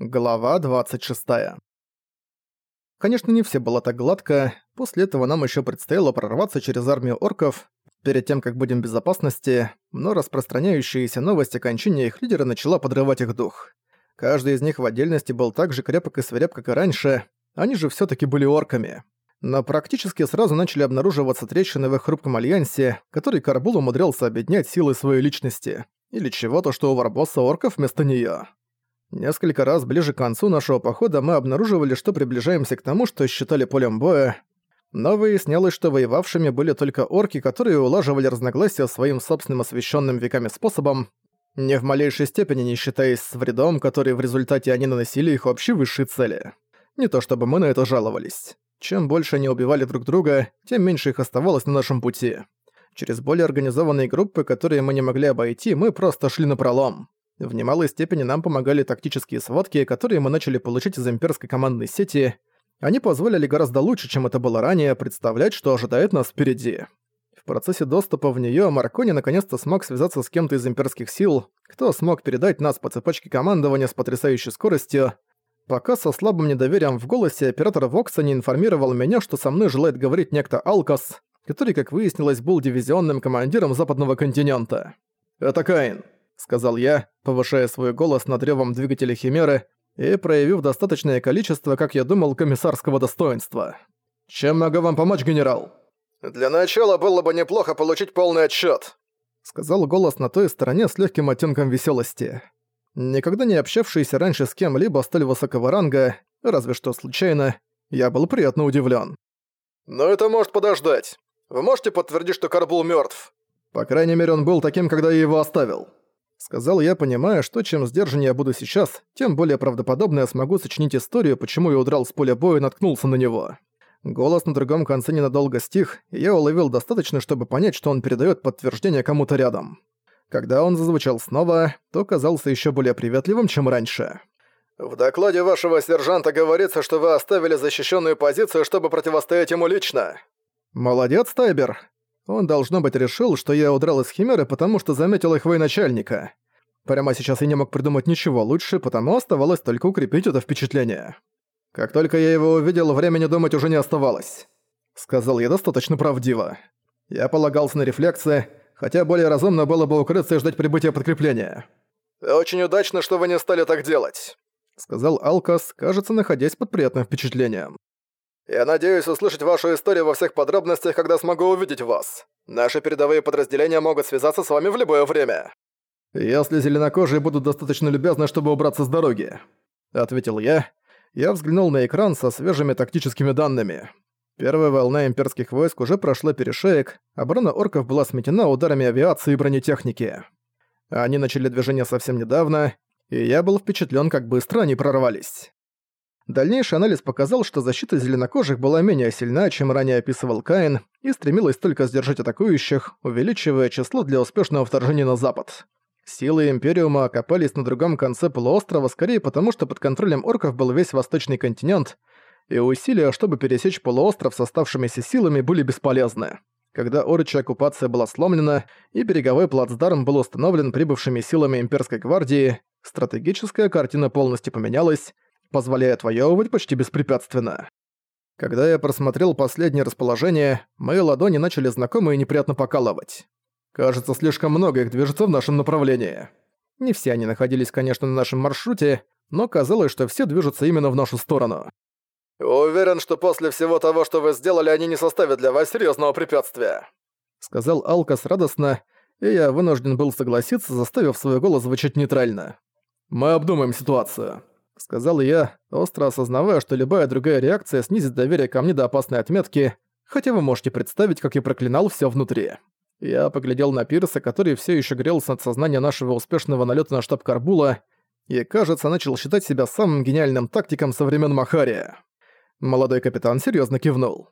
Глава 26. Конечно, не все было так гладко. После этого нам еще предстояло прорваться через армию орков, перед тем, как будем в безопасности, но распространяющаяся новость о кончине их лидера начала подрывать их дух. Каждый из них в отдельности был так же крепок и свиреп, как и раньше, они же все таки были орками. Но практически сразу начали обнаруживаться трещины в их хрупком альянсе, который Карбул умудрялся объединять силы своей личности. Или чего-то, что у Варбосса орков вместо неё. Несколько раз ближе к концу нашего похода мы обнаруживали, что приближаемся к тому, что считали полем боя, но выяснялось, что воевавшими были только орки, которые улаживали разногласия своим собственным освященным веками способом, не в малейшей степени не считаясь с вредом, который в результате они наносили их общей высшей цели. Не то чтобы мы на это жаловались. Чем больше они убивали друг друга, тем меньше их оставалось на нашем пути. Через более организованные группы, которые мы не могли обойти, мы просто шли напролом. В немалой степени нам помогали тактические сводки, которые мы начали получить из имперской командной сети. Они позволили гораздо лучше, чем это было ранее, представлять, что ожидает нас впереди. В процессе доступа в неё Маркони наконец-то смог связаться с кем-то из имперских сил, кто смог передать нас по цепочке командования с потрясающей скоростью. Пока со слабым недоверием в голосе оператор Вокса не информировал меня, что со мной желает говорить некто Алкас, который, как выяснилось, был дивизионным командиром западного континента. «Это Каин», — сказал я, повышая свой голос над ревом двигателя Химеры и проявив достаточное количество, как я думал, комиссарского достоинства. «Чем могу вам помочь, генерал?» «Для начала было бы неплохо получить полный отчет, сказал голос на той стороне с легким оттенком веселости. Никогда не общавшийся раньше с кем-либо столь высокого ранга, разве что случайно, я был приятно удивлен. «Но это может подождать. Вы можете подтвердить, что Карбул мертв? По крайней мере, он был таким, когда я его оставил. Сказал я, понимая, что чем сдержаннее я буду сейчас, тем более правдоподобно я смогу сочинить историю, почему я удрал с поля боя и наткнулся на него. Голос на другом конце ненадолго стих, и я уловил достаточно, чтобы понять, что он передает подтверждение кому-то рядом. Когда он зазвучал снова, то казался еще более приветливым, чем раньше. «В докладе вашего сержанта говорится, что вы оставили защищенную позицию, чтобы противостоять ему лично». «Молодец, Тайбер. Он, должно быть, решил, что я удрал из Химеры, потому что заметил их военачальника. Прямо сейчас я не мог придумать ничего лучше, потому оставалось только укрепить это впечатление. Как только я его увидел, времени думать уже не оставалось. Сказал я достаточно правдиво. Я полагался на рефлексы, хотя более разумно было бы укрыться и ждать прибытия подкрепления. «Очень удачно, что вы не стали так делать», — сказал Алкас, кажется, находясь под приятным впечатлением. Я надеюсь услышать вашу историю во всех подробностях, когда смогу увидеть вас. Наши передовые подразделения могут связаться с вами в любое время». «Если зеленокожие будут достаточно любезны, чтобы убраться с дороги», — ответил я. Я взглянул на экран со свежими тактическими данными. Первая волна имперских войск уже прошла перешеек, оборона орков была сметена ударами авиации и бронетехники. Они начали движение совсем недавно, и я был впечатлен, как быстро они прорвались. Дальнейший анализ показал, что защита зеленокожих была менее сильна, чем ранее описывал Каин, и стремилась только сдержать атакующих, увеличивая число для успешного вторжения на запад. Силы Империума окопались на другом конце полуострова скорее потому, что под контролем орков был весь восточный континент, и усилия, чтобы пересечь полуостров с оставшимися силами, были бесполезны. Когда орочья оккупация была сломлена и береговой плацдарм был установлен прибывшими силами имперской гвардии, стратегическая картина полностью поменялась, позволяя отвоевывать почти беспрепятственно. Когда я просмотрел последнее расположение, мои ладони начали знакомо и неприятно покалывать. Кажется, слишком много их движется в нашем направлении. Не все они находились, конечно, на нашем маршруте, но казалось, что все движутся именно в нашу сторону. «Уверен, что после всего того, что вы сделали, они не составят для вас серьезного препятствия», сказал Алкас радостно, и я вынужден был согласиться, заставив свой голос звучать нейтрально. «Мы обдумаем ситуацию». — сказал я, остро осознавая, что любая другая реакция снизит доверие ко мне до опасной отметки, хотя вы можете представить, как я проклинал все внутри. Я поглядел на Пирса, который все еще грелся от сознания нашего успешного налета на штаб Карбула, и, кажется, начал считать себя самым гениальным тактиком со времен Махария. Молодой капитан серьезно кивнул.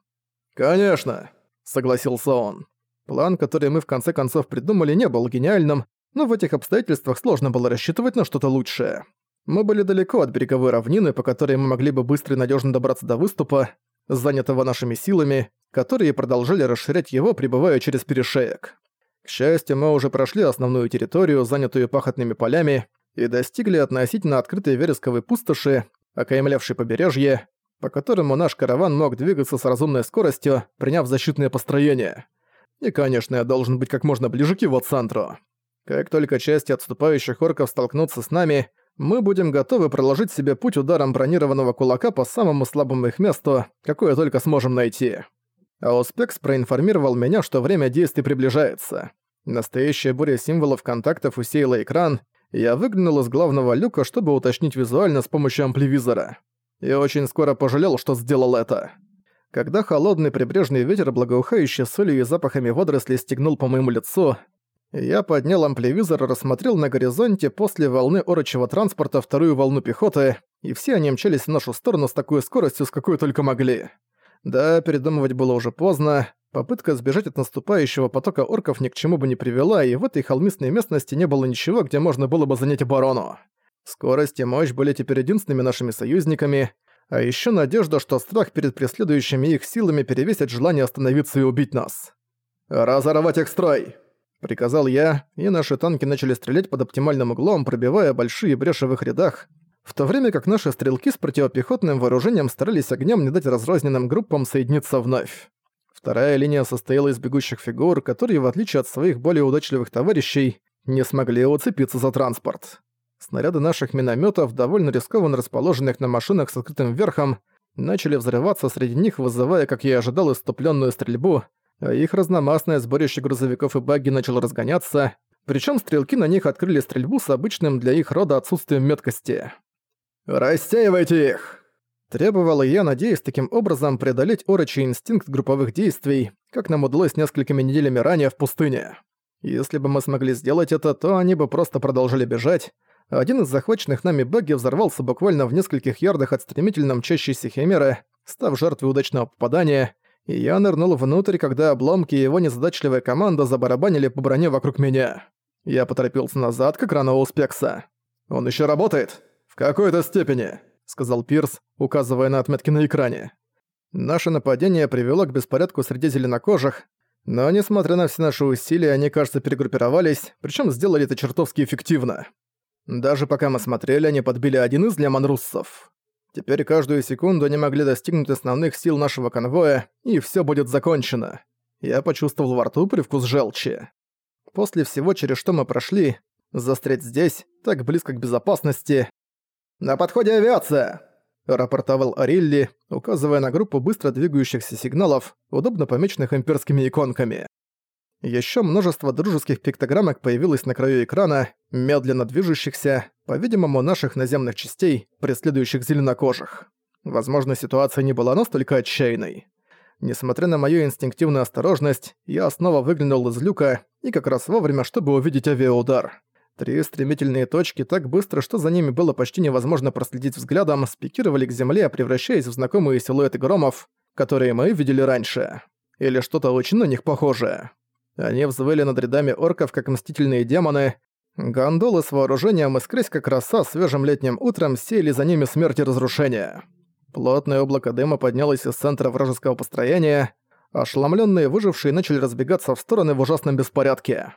«Конечно», — согласился он. План, который мы в конце концов придумали, не был гениальным, но в этих обстоятельствах сложно было рассчитывать на что-то лучшее. Мы были далеко от береговой равнины, по которой мы могли бы быстро и надежно добраться до выступа, занятого нашими силами, которые продолжали расширять его, прибывая через перешеек. К счастью, мы уже прошли основную территорию, занятую пахотными полями, и достигли относительно открытой вересковой пустоши, окаймлявшей побережье, по которому наш караван мог двигаться с разумной скоростью, приняв защитное построение. И, конечно, я должен быть как можно ближе к его центру. Как только части отступающих орков столкнутся с нами, мы будем готовы проложить себе путь ударом бронированного кулака по самому слабому их месту, какое только сможем найти. А Успекс проинформировал меня, что время действий приближается. Настоящая буря символов контактов усеяла экран, и я выглянул из главного люка, чтобы уточнить визуально с помощью ампливизора. И очень скоро пожалел, что сделал это. Когда холодный прибрежный ветер, благоухающий солью и запахами водорослей, стегнул по моему лицу, я поднял ампливизор и рассмотрел на горизонте после волны орочего транспорта вторую волну пехоты, и все они мчались в нашу сторону с такой скоростью, с какой только могли. Да, передумывать было уже поздно, попытка сбежать от наступающего потока орков ни к чему бы не привела, и в этой холмистной местности не было ничего, где можно было бы занять оборону. Скорость и мощь были теперь единственными нашими союзниками, а еще надежда, что страх перед преследующими их силами перевесит желание остановиться и убить нас. «Разорвать их строй!» Приказал я, и наши танки начали стрелять под оптимальным углом, пробивая большие бреши в их рядах, в то время как наши стрелки с противопехотным вооружением старались огнем не дать разрозненным группам соединиться вновь. Вторая линия состояла из бегущих фигур, которые, в отличие от своих более удачливых товарищей, не смогли уцепиться за транспорт. Снаряды наших минометов, довольно рискованно расположенных на машинах с открытым верхом, начали взрываться среди них, вызывая, как я и ожидал, иступленную стрельбу, а их разномастное сборище грузовиков и багги начало разгоняться, причем стрелки на них открыли стрельбу с обычным для их рода отсутствием меткости. «Рассеивайте их!» Требовал я, надеясь таким образом преодолеть орочий инстинкт групповых действий, как нам удалось несколькими неделями ранее в пустыне. Если бы мы смогли сделать это, то они бы просто продолжили бежать. Один из захваченных нами багги взорвался буквально в нескольких ярдах от стремительно мчащейся химеры, став жертвой удачного попадания, и я нырнул внутрь, когда обломки и его незадачливая команда забарабанили по броне вокруг меня. Я поторопился назад, как рано у Спекса. «Он еще работает?» «В какой-то степени», — сказал Пирс, указывая на отметки на экране. Наше нападение привело к беспорядку среди зеленокожих, но несмотря на все наши усилия, они, кажется, перегруппировались, причем сделали это чертовски эффективно. Даже пока мы смотрели, они подбили один из лемонруссов. Теперь каждую секунду они могли достигнуть основных сил нашего конвоя, и все будет закончено. Я почувствовал во рту привкус желчи. После всего, через что мы прошли, застрять здесь, так близко к безопасности, «На подходе авиация!» – рапортовал Арилли, указывая на группу быстро двигающихся сигналов, удобно помеченных имперскими иконками. Еще множество дружеских пиктограммок появилось на краю экрана, медленно движущихся, по-видимому, наших наземных частей, преследующих зеленокожих. Возможно, ситуация не была настолько отчаянной. Несмотря на мою инстинктивную осторожность, я снова выглянул из люка и как раз вовремя, чтобы увидеть авиаудар. Три стремительные точки так быстро, что за ними было почти невозможно проследить взглядом, спикировали к земле, превращаясь в знакомые силуэты громов, которые мы видели раньше. Или что-то очень на них похожее. Они взвыли над рядами орков, как мстительные демоны. Гондолы с вооружением искрясь как роса свежим летним утром сеяли за ними смерть и разрушение. Плотное облако дыма поднялось из центра вражеского построения. Ошеломленные выжившие начали разбегаться в стороны в ужасном беспорядке.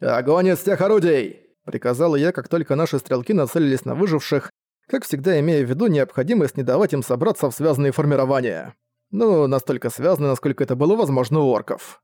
«Огонь из всех орудий!» Приказал я, как только наши стрелки нацелились на выживших, как всегда имея в виду необходимость не давать им собраться в связанные формирования. Ну, настолько связаны, насколько это было возможно у орков.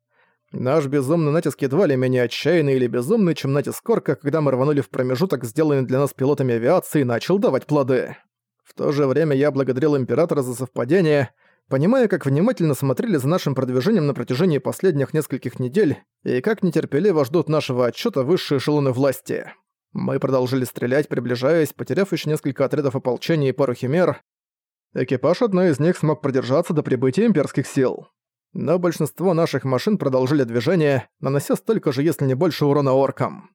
Наш безумный натиск едва ли менее отчаянный или безумный, чем натиск орка, когда мы рванули в промежуток, сделанный для нас пилотами авиации, начал давать плоды. В то же время я благодарил Императора за совпадение, понимая, как внимательно смотрели за нашим продвижением на протяжении последних нескольких недель и как нетерпеливо ждут нашего отчета высшие эшелоны власти. Мы продолжили стрелять, приближаясь, потеряв еще несколько отрядов ополчения и пару химер. Экипаж одной из них смог продержаться до прибытия имперских сил. Но большинство наших машин продолжили движение, нанося столько же, если не больше урона оркам.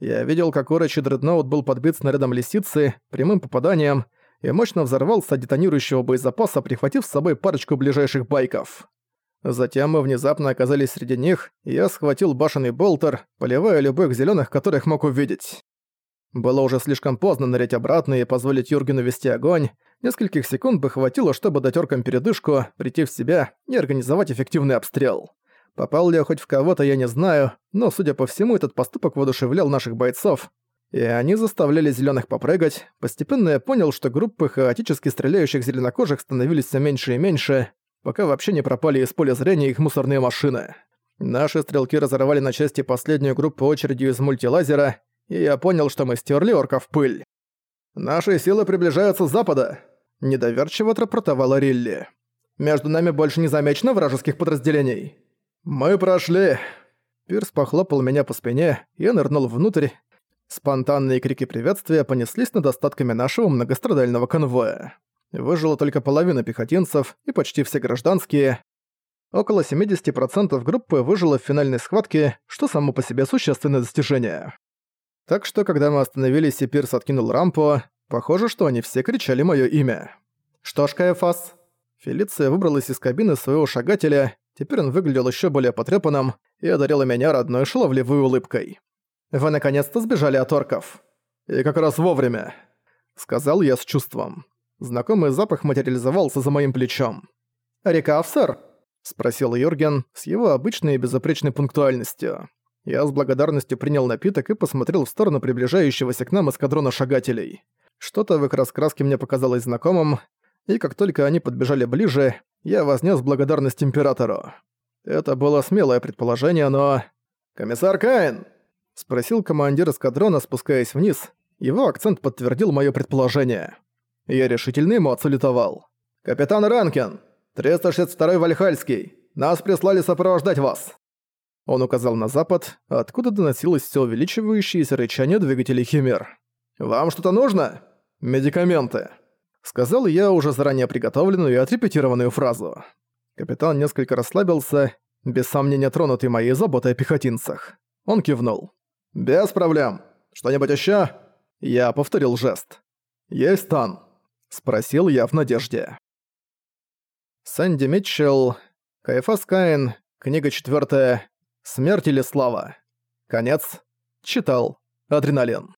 Я видел, как урочий дредноут был подбит снарядом лисицы, прямым попаданием, и мощно взорвался детонирующего боезапаса, прихватив с собой парочку ближайших байков. Затем мы внезапно оказались среди них, и я схватил башенный болтер, поливая любых зеленых, которых мог увидеть. Было уже слишком поздно нырять обратно и позволить Юргену вести огонь. Нескольких секунд бы хватило, чтобы дать оркам передышку, прийти в себя и организовать эффективный обстрел. Попал ли я хоть в кого-то, я не знаю, но, судя по всему, этот поступок воодушевлял наших бойцов, и они заставляли зеленых попрыгать. Постепенно я понял, что группы хаотически стреляющих зеленокожих становились все меньше и меньше, пока вообще не пропали из поля зрения их мусорные машины. Наши стрелки разорвали на части последнюю группу очередью из мультилазера, и я понял, что мы стерли орков пыль. «Наши силы приближаются с запада», — недоверчиво отрапортовала Рилли. «Между нами больше не замечено вражеских подразделений». «Мы прошли». Пирс похлопал меня по спине, я нырнул внутрь. Спонтанные крики приветствия понеслись над остатками нашего многострадального конвоя. Выжило только половина пехотинцев и почти все гражданские. Около 70% группы выжило в финальной схватке, что само по себе существенное достижение. Так что, когда мы остановились и Пирс откинул рампу, похоже, что они все кричали моё имя. «Что ж, Каэфас?» Фелиция выбралась из кабины своего шагателя, теперь он выглядел ещё более потрепанным и одарила меня родной шаловливой улыбкой. «Вы наконец-то сбежали от орков». «И как раз вовремя», — сказал я с чувством. Знакомый запах материализовался за моим плечом. «Рекав, сэр?» — спросил Юрген с его обычной и безупречной пунктуальностью. Я с благодарностью принял напиток и посмотрел в сторону приближающегося к нам эскадрона шагателей. Что-то в их раскраске мне показалось знакомым, и как только они подбежали ближе, я вознес благодарность Императору. Это было смелое предположение, но... «Комиссар Каин!» — спросил командир эскадрона, спускаясь вниз. Его акцент подтвердил моё предположение. Я решительно ему отсалютовал. «Капитан Ранкин! 362-й Вальхальский! Нас прислали сопровождать вас!» Он указал на запад, откуда доносилось все увеличивающееся рычание двигателей Химер. «Вам что-то нужно? Медикаменты!» Сказал я уже заранее приготовленную и отрепетированную фразу. Капитан несколько расслабился, без сомнения тронутый моей заботой о пехотинцах. Он кивнул. «Без проблем. Что-нибудь ещё?» Я повторил жест. «Есть тан?» Спросил я в надежде. Сэнди Митчелл, Кайфас Каин, книга четвёртая, «Смерть или слава?» Конец. Читал. Адреналин.